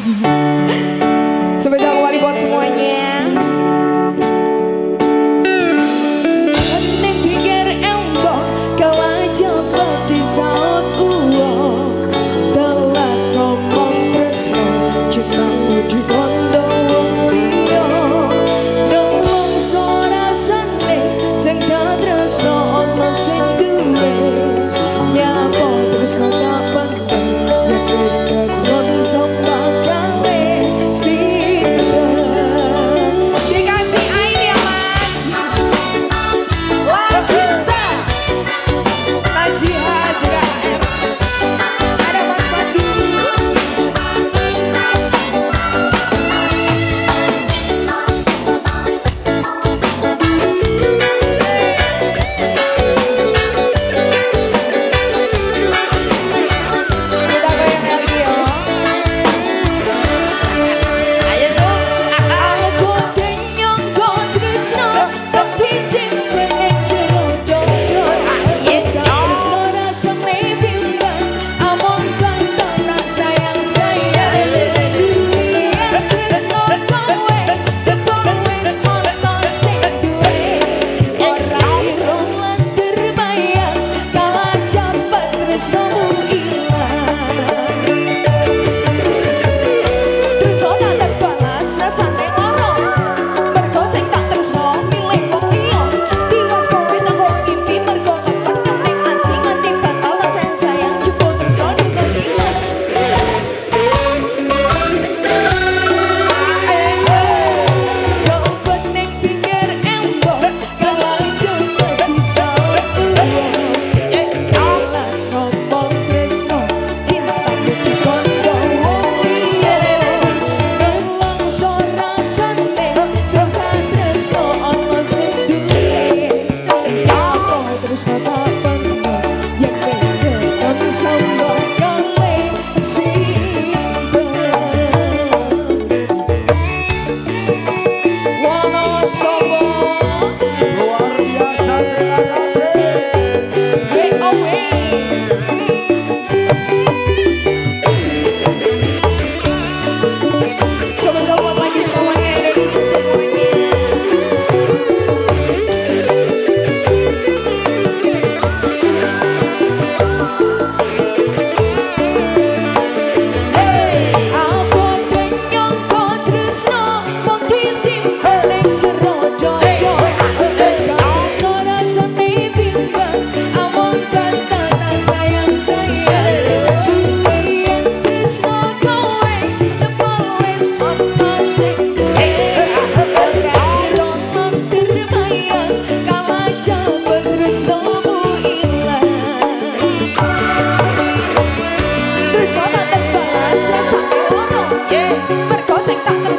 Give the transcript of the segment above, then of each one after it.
Mm-hmm.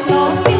stop.